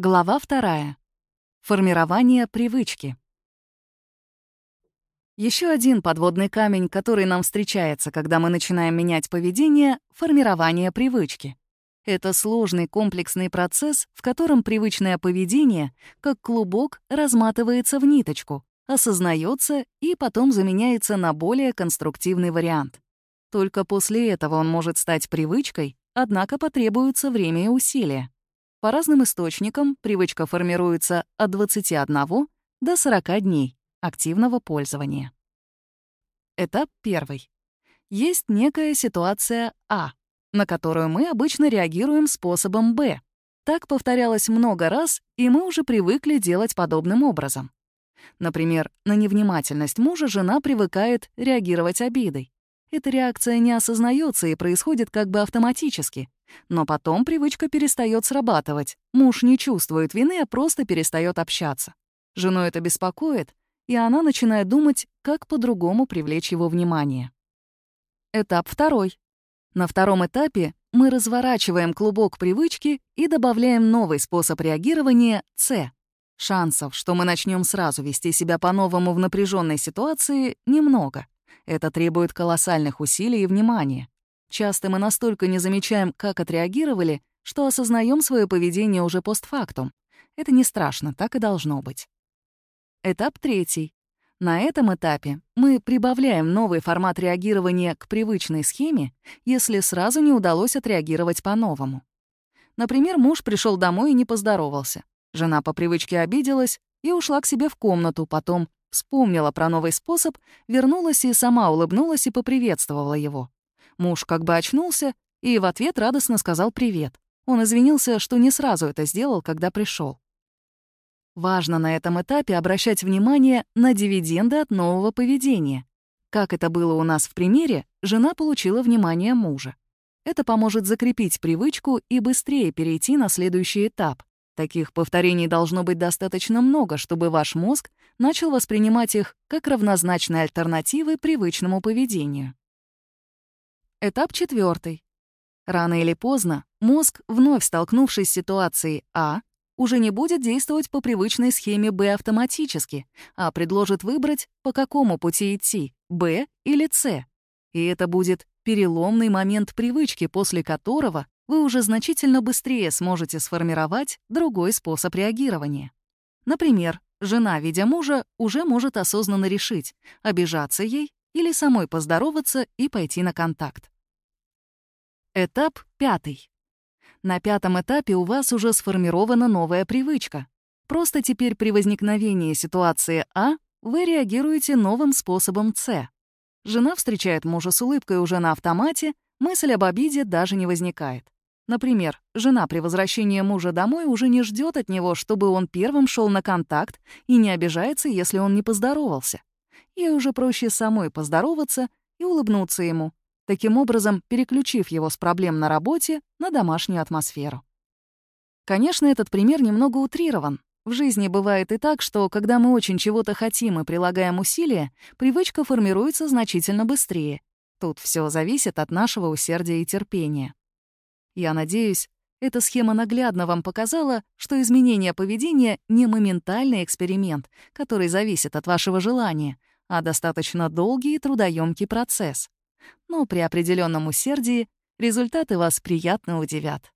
Глава вторая. Формирование привычки. Еще один подводный камень, который нам встречается, когда мы начинаем менять поведение — формирование привычки. Это сложный комплексный процесс, в котором привычное поведение, как клубок, разматывается в ниточку, осознается и потом заменяется на более конструктивный вариант. Только после этого он может стать привычкой, однако потребуется время и усилия. По разным источникам привычка формируется от 21 до 40 дней активного пользования. Этап первый. Есть некая ситуация А, на которую мы обычно реагируем способом Б. Так повторялось много раз, и мы уже привыкли делать подобным образом. Например, на невнимательность мужа жена привыкает реагировать обидой. Эта реакция не осознается и происходит как бы автоматически. Но потом привычка перестает срабатывать. Муж не чувствует вины, а просто перестает общаться. Жену это беспокоит, и она начинает думать, как по-другому привлечь его внимание. Этап второй. На втором этапе мы разворачиваем клубок привычки и добавляем новый способ реагирования — С. Шансов, что мы начнем сразу вести себя по-новому в напряженной ситуации, немного. Это требует колоссальных усилий и внимания. Часто мы настолько не замечаем, как отреагировали, что осознаем свое поведение уже постфактум. Это не страшно, так и должно быть. Этап третий. На этом этапе мы прибавляем новый формат реагирования к привычной схеме, если сразу не удалось отреагировать по-новому. Например, муж пришел домой и не поздоровался. Жена по привычке обиделась и ушла к себе в комнату, потом вспомнила про новый способ, вернулась и сама улыбнулась и поприветствовала его. Муж как бы очнулся и в ответ радостно сказал «привет». Он извинился, что не сразу это сделал, когда пришел. Важно на этом этапе обращать внимание на дивиденды от нового поведения. Как это было у нас в примере, жена получила внимание мужа. Это поможет закрепить привычку и быстрее перейти на следующий этап. Таких повторений должно быть достаточно много, чтобы ваш мозг начал воспринимать их как равнозначные альтернативы привычному поведению. Этап четвертый. Рано или поздно мозг, вновь столкнувшись с ситуацией А, уже не будет действовать по привычной схеме Б автоматически, а предложит выбрать, по какому пути идти — Б или С. И это будет переломный момент привычки, после которого вы уже значительно быстрее сможете сформировать другой способ реагирования. Например, жена, видя мужа, уже может осознанно решить, обижаться ей или самой поздороваться и пойти на контакт. Этап пятый. На пятом этапе у вас уже сформирована новая привычка. Просто теперь при возникновении ситуации А вы реагируете новым способом С. Жена встречает мужа с улыбкой уже на автомате, мысль об обиде даже не возникает. Например, жена при возвращении мужа домой уже не ждет от него, чтобы он первым шел на контакт и не обижается, если он не поздоровался. Ей уже проще самой поздороваться и улыбнуться ему, таким образом переключив его с проблем на работе на домашнюю атмосферу. Конечно, этот пример немного утрирован. В жизни бывает и так, что когда мы очень чего-то хотим и прилагаем усилия, привычка формируется значительно быстрее. Тут все зависит от нашего усердия и терпения. Я надеюсь, эта схема наглядно вам показала, что изменение поведения — не моментальный эксперимент, который зависит от вашего желания, а достаточно долгий и трудоемкий процесс. Но при определенном усердии результаты вас приятно удивят.